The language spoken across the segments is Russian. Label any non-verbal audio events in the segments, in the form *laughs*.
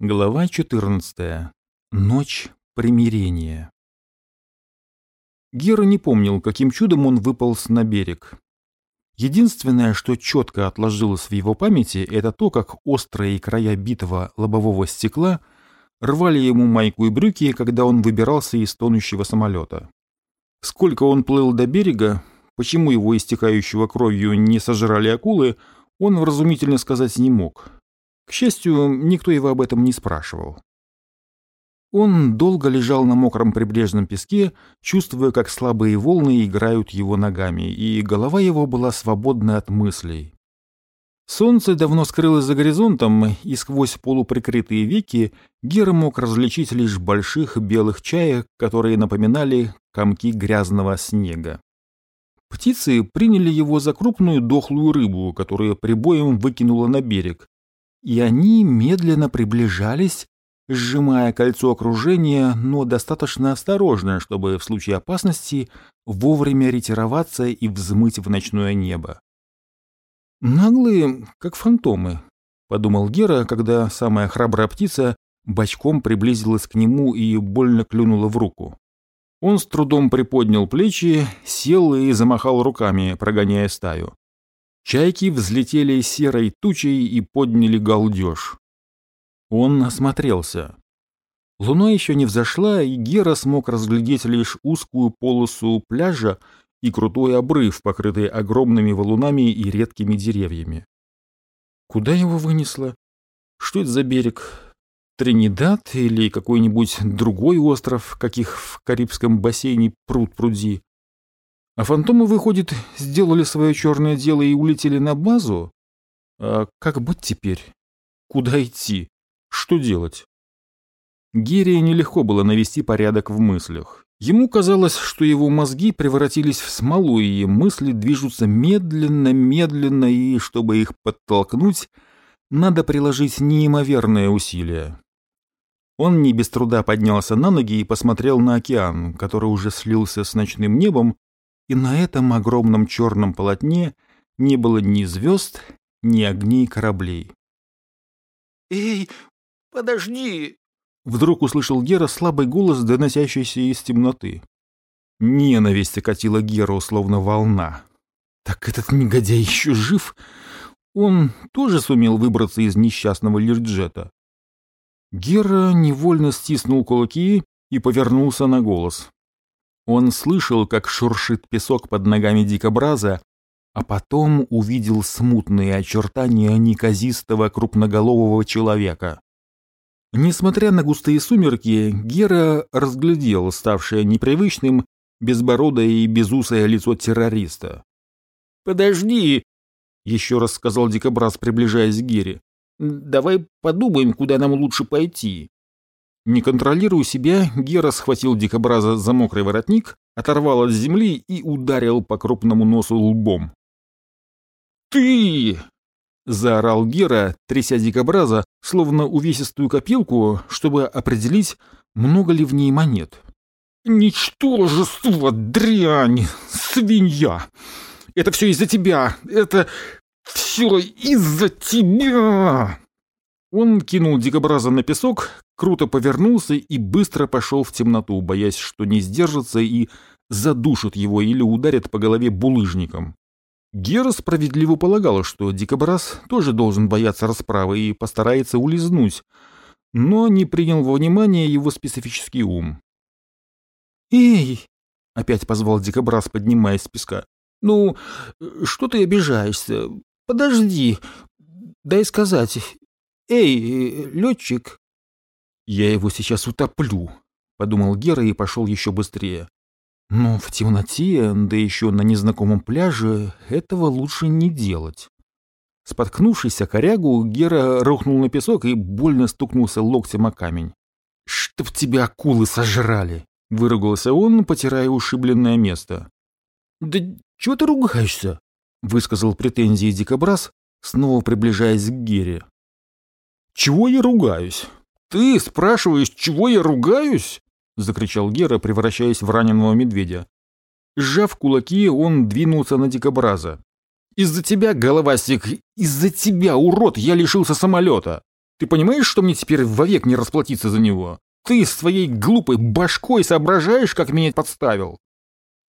Глава 14. Ночь примирения. Гера не помнил, каким чудом он выполз на берег. Единственное, что четко отложилось в его памяти, это то, как острые края битого лобового стекла рвали ему майку и брюки, когда он выбирался из тонущего самолета. Сколько он плыл до берега, почему его истекающего кровью не сожрали акулы, он вразумительно сказать не мог. К счастью, никто его об этом не спрашивал. Он долго лежал на мокром прибрежном песке, чувствуя, как слабые волны играют его ногами, и голова его была свободна от мыслей. Солнце давно скрылось за горизонтом, и сквозь полуприкрытые веки Гера мог различить лишь больших белых чаек, которые напоминали комки грязного снега. Птицы приняли его за крупную дохлую рыбу, которую прибоем выкинула на берег, и они медленно приближались, сжимая кольцо окружения, но достаточно осторожно, чтобы в случае опасности вовремя ретироваться и взмыть в ночное небо. «Наглые, как фантомы», — подумал Гера, когда самая храбрая птица бочком приблизилась к нему и больно клюнула в руку. Он с трудом приподнял плечи, сел и замахал руками, прогоняя стаю. Чайки взлетели серой тучей и подняли галдеж. Он осмотрелся. Луна еще не взошла, и Гера смог разглядеть лишь узкую полосу пляжа и крутой обрыв, покрытый огромными валунами и редкими деревьями. Куда его вынесло? Что это за берег? Тринидад или какой-нибудь другой остров, каких в Карибском бассейне пруд-пруди? А фантомы, выходит, сделали свое черное дело и улетели на базу? А как быть теперь? Куда идти? Что делать? Герия нелегко было навести порядок в мыслях. Ему казалось, что его мозги превратились в смолу, и мысли движутся медленно-медленно, и чтобы их подтолкнуть, надо приложить неимоверное усилие. Он не без труда поднялся на ноги и посмотрел на океан, который уже слился с ночным небом, и на этом огромном черном полотне не было ни звезд, ни огней кораблей. «Эй, подожди!» Вдруг услышал Гера слабый голос, доносящийся из темноты. Ненависть окатила Геру, словно волна. Так этот негодяй еще жив? Он тоже сумел выбраться из несчастного Лирджета. Гера невольно стиснул кулаки и повернулся на голос. Он слышал, как шуршит песок под ногами дикобраза, а потом увидел смутные очертания неказистого крупноголового человека. Несмотря на густые сумерки, Гера разглядел ставшее непривычным безбородое и безусое лицо террориста. «Подожди!» — еще раз сказал дикобраз, приближаясь к Гере. «Давай подумаем, куда нам лучше пойти». Не контролируя себя, Гера схватил дикобраза за мокрый воротник, оторвал от земли и ударил по крупному носу лбом. «Ты!» — заорал Гера, тряся дикобраза, словно увесистую копилку, чтобы определить, много ли в ней монет. «Ничтожество, дрянь, свинья! Это все из-за тебя! Это все из-за тебя!» Он кинул дикобраза на песок, круто повернулся и быстро пошел в темноту, боясь, что не сдержится и задушит его или ударит по голове булыжником. Гера справедливо полагала, что дикобраз тоже должен бояться расправы и постарается улизнуть, но не принял во внимание его специфический ум. «Эй!» — опять позвал дикобраз, поднимаясь с песка. «Ну, что ты обижаешься? Подожди, дай сказать, «Эй, летчик!» «Я его сейчас утоплю», — подумал Гера и пошел еще быстрее. Но в темноте, да еще на незнакомом пляже, этого лучше не делать. Споткнувшись о корягу, Гера рухнул на песок и больно стукнулся локтем о камень. «Чтоб тебя акулы сожрали!» — выругался он, потирая ушибленное место. «Да чего ты ругаешься?» — высказал претензии дикобраз, снова приближаясь к Гере. «Чего я ругаюсь? Ты спрашиваешь, чего я ругаюсь?» — закричал Гера, превращаясь в раненого медведя. Сжав кулаки, он двинулся на дикобраза. «Из-за тебя, головастик, из-за тебя, урод, я лишился самолета!» Ты понимаешь, что мне теперь вовек не расплатиться за него? Ты своей глупой башкой соображаешь, как меня подставил?»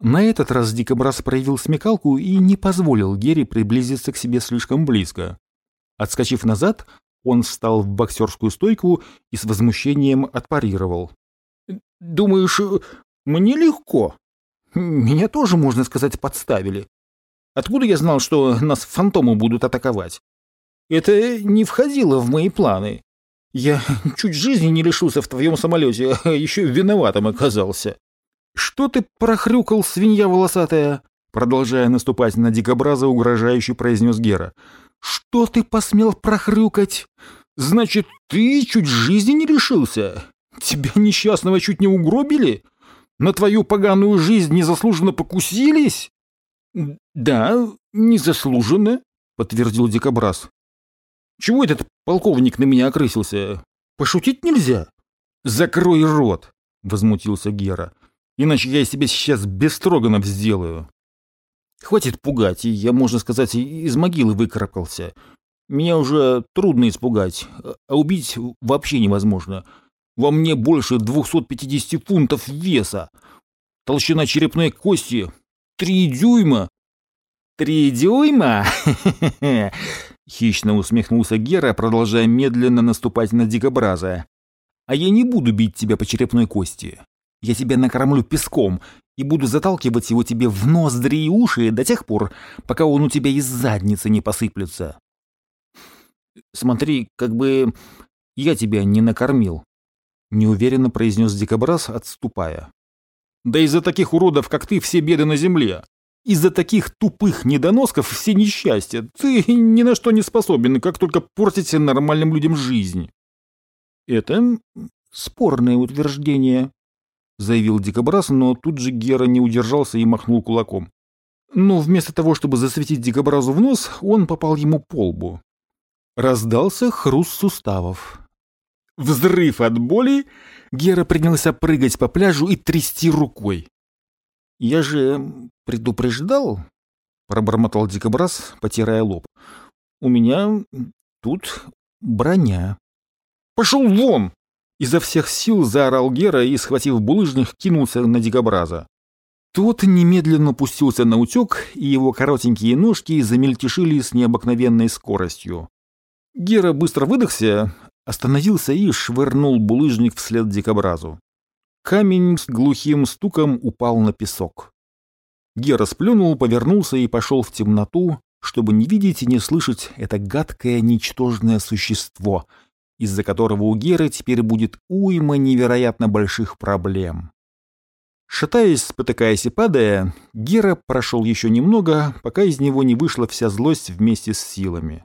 На этот раз Дикобраз проявил смекалку и не позволил Гере приблизиться к себе слишком близко. Отскочив назад, он встал в боксерскую стойку и с возмущением отпарировал. «Думаешь, мне легко? Меня тоже, можно сказать, подставили. Откуда я знал, что нас фантомы будут атаковать? Это не входило в мои планы. Я чуть жизни не лишился в твоем самолете, а еще виноватым оказался. Что ты прохрюкал, свинья волосатая? Продолжая наступать на дикобраза, угрожающе произнес Гера. Что ты посмел прохрюкать? Значит, ты чуть жизни не лишился? Тебя несчастного чуть не угробили? На твою поганую жизнь незаслуженно покусились? Да, незаслуженно, подтвердил дикобраз. Чего этот полковник на меня окрысился? Пошутить нельзя? Закрой рот, возмутился Гера. Иначе я себе сейчас без строганов сделаю. Хватит пугать, я, можно сказать, из могилы выкарабкался. Меня уже трудно испугать, а убить вообще невозможно. Во мне больше 250 фунтов веса. Толщина черепной кости — три дюйма. Три дюйма? *laughs* Хищно усмехнулся Гера, продолжая медленно наступать на дикобраза. «А я не буду бить тебя по черепной кости. Я тебя накормлю песком и буду заталкивать его тебе в ноздри и уши до тех пор, пока он у тебя из задницы не посыплется. Смотри, как бы я тебя не накормил», — неуверенно произнес дикобраз, отступая. «Да из-за таких уродов, как ты, все беды на земле. Из-за таких тупых недоносков все несчастья. Ты ни на что не способен, как только портить нормальным людям жизнь. Это спорное утверждение, заявил Дикобраз, но тут же Гера не удержался и махнул кулаком. Но вместо того, чтобы засветить Дикобразу в нос, он попал ему по лбу. Раздался хруст суставов. Взрыв от боли, Гера принялся прыгать по пляжу и трясти рукой. «Я же предупреждал?» — пробормотал дикобраз, потирая лоб. «У меня тут броня». «Пошел вон!» Изо всех сил заорал Гера и, схватив булыжник, кинулся на дикобраза. Тот немедленно пустился на утек, и его коротенькие ножки замельтешили с необыкновенной скоростью. Гера быстро выдохся, остановился и швырнул булыжник вслед дикобразу. Камень с глухим стуком упал на песок. Гера сплюнул, повернулся и пошел в темноту, чтобы не видеть и не слышать это гадкое, ничтожное существо, из-за которого у Геры теперь будет уйма невероятно больших проблем. Шатаясь, спотыкаясь и падая, Гера прошел еще немного, пока из него не вышла вся злость вместе с силами.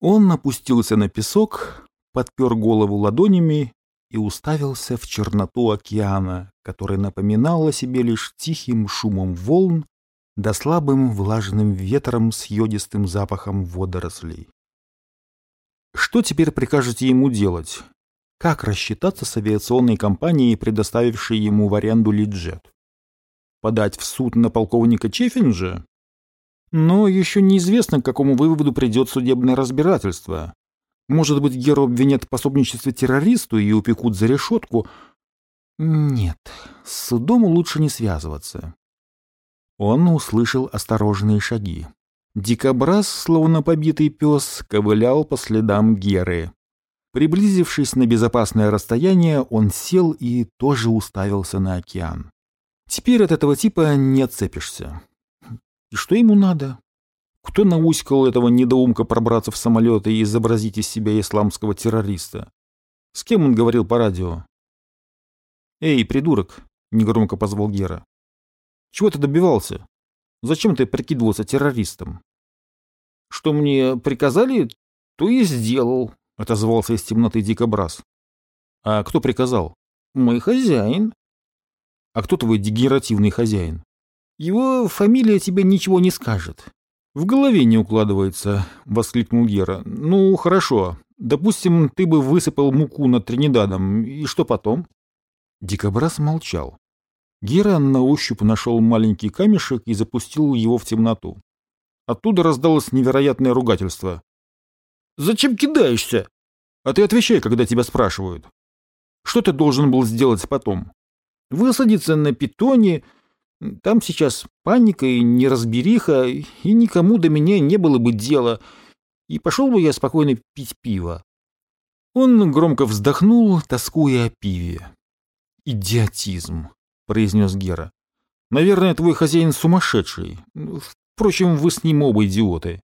Он опустился на песок, подпер голову ладонями и уставился в черноту океана, который напоминал о себе лишь тихим шумом волн да слабым влажным ветром с йодистым запахом водорослей. Что теперь прикажете ему делать? Как рассчитаться с авиационной компанией, предоставившей ему в аренду Лиджет? Подать в суд на полковника Чеффинджа? Но еще неизвестно, к какому выводу придет судебное разбирательство. Может быть, Геру обвинят в пособничестве террористу и упекут за решетку? Нет, с судом лучше не связываться. Он услышал осторожные шаги. Дикобраз, словно побитый пес, ковылял по следам Геры. Приблизившись на безопасное расстояние, он сел и тоже уставился на океан. Теперь от этого типа не отцепишься. И что ему надо? Кто науськал этого недоумка пробраться в самолет и изобразить из себя исламского террориста? С кем он говорил по радио? «Эй, придурок!» — негромко позвал Гера. «Чего ты добивался? Зачем ты прикидывался террористом?» «Что мне приказали, то и сделал», — отозвался из темноты дикобраз. «А кто приказал?» «Мой хозяин». «А кто твой дегенеративный хозяин?» «Его фамилия тебе ничего не скажет. «В голове не укладывается», — воскликнул Гера. «Ну, хорошо. Допустим, ты бы высыпал муку над Тринидадом, и что потом?» Дикобраз молчал. Гера на ощупь нашел маленький камешек и запустил его в темноту. Оттуда раздалось невероятное ругательство. «Зачем кидаешься?» — А ты отвечай, когда тебя спрашивают. Что ты должен был сделать потом? Высадиться на питоне, там сейчас паника и неразбериха, и никому до меня не было бы дела, и пошел бы я спокойно пить пиво. Он громко вздохнул, тоскуя о пиве. «Идиотизм», — произнес Гера. «Наверное, твой хозяин сумасшедший. Впрочем, вы с ним оба идиоты».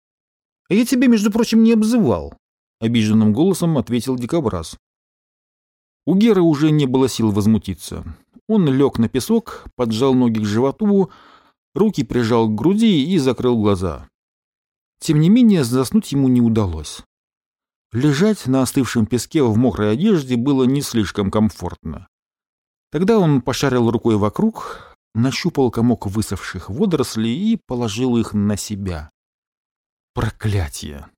«А я тебя, между прочим, не обзывал», — обиженным голосом ответил дикобраз. У Геры уже не было сил возмутиться. Он лег на песок, поджал ноги к животу, руки прижал к груди и закрыл глаза. Тем не менее, заснуть ему не удалось. Лежать на остывшем песке в мокрой одежде было не слишком комфортно. Тогда он пошарил рукой вокруг, нащупал комок высохших водорослей и положил их на себя. Проклятие!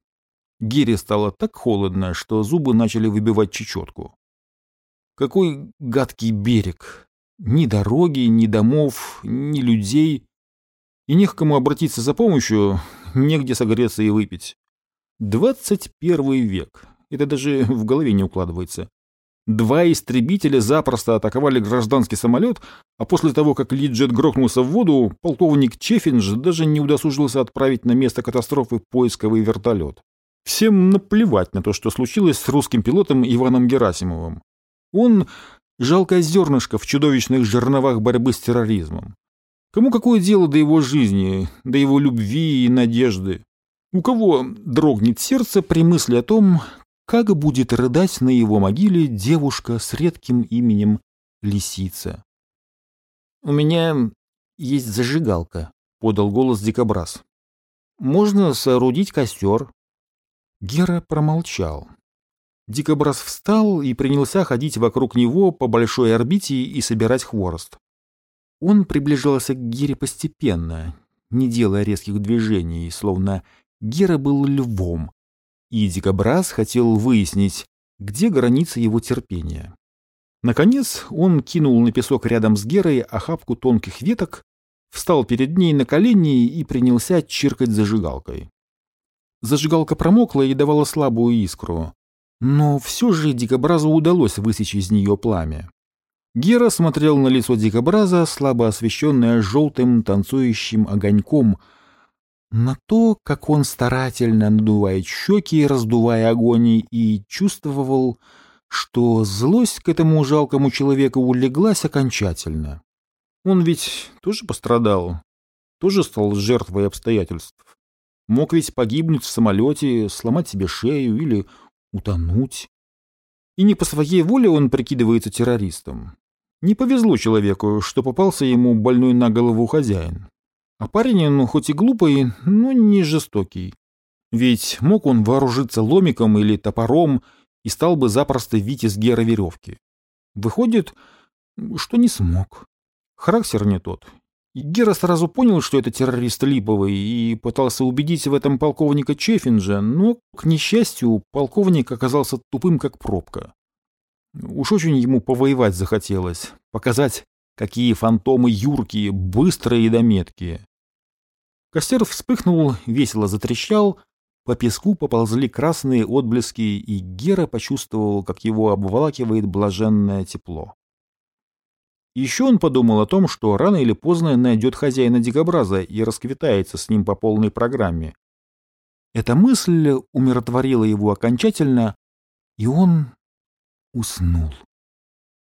Гире стало так холодно, что зубы начали выбивать чечетку. Какой гадкий берег! Ни дороги, ни домов, ни людей. И не к кому обратиться за помощью, негде согреться и выпить. Двадцать первый век. Это даже в голове не укладывается. Два истребителя запросто атаковали гражданский самолет, а после того, как Лиджет грохнулся в воду, полковник Чеффиндж даже не удосужился отправить на место катастрофы поисковый вертолет. Всем наплевать на то, что случилось с русским пилотом Иваном Герасимовым. Он — жалкое зернышко в чудовищных жерновах борьбы с терроризмом. Кому какое дело до его жизни, до его любви и надежды? У кого дрогнет сердце при мысли о том, как будет рыдать на его могиле девушка с редким именем Лисица? «У меня есть зажигалка», — подал голос дикобраз. «Можно соорудить костер». Гера промолчал. Дикобраз встал и принялся ходить вокруг него по большой орбите и собирать хворост. Он приближался к Гере постепенно, не делая резких движений, словно Гера был львом, и Дикобраз хотел выяснить, где граница его терпения. Наконец он кинул на песок рядом с Герой охапку тонких веток, встал перед ней на колени и принялся чиркать зажигалкой. Зажигалка промокла и давала слабую искру, но все же дикобразу удалось высечь из нее пламя. Гера смотрел на лицо дикобраза, слабо освещенное желтым танцующим огоньком, на то, как он старательно надувает щеки, раздувая огонь, и чувствовал, что злость к этому жалкому человеку улеглась окончательно. Он ведь тоже пострадал, тоже стал жертвой обстоятельств. Мог ведь погибнуть в самолете, сломать себе шею или утонуть. И не по своей воле он прикидывается террористом. Не повезло человеку, что попался ему больной на голову хозяин. А парень, ну, хоть и глупый, но не жестокий. Ведь мог он вооружиться ломиком или топором и стал бы запросто вить из Гера веревки. Выходит, что не смог. Характер не тот, Гера сразу понял, что это террорист Липовый, и пытался убедить в этом полковника Чефинджа, но, к несчастью, полковник оказался тупым, как пробка. Уж очень ему повоевать захотелось, показать, какие фантомы юркие, быстрые и дометкие. Костер вспыхнул, весело затрещал, по песку поползли красные отблески, и Гера почувствовал, как его обволакивает блаженное тепло. Еще он подумал о том, что рано или поздно найдет хозяина дикобраза и расквитается с ним по полной программе. Эта мысль умиротворила его окончательно, и он уснул.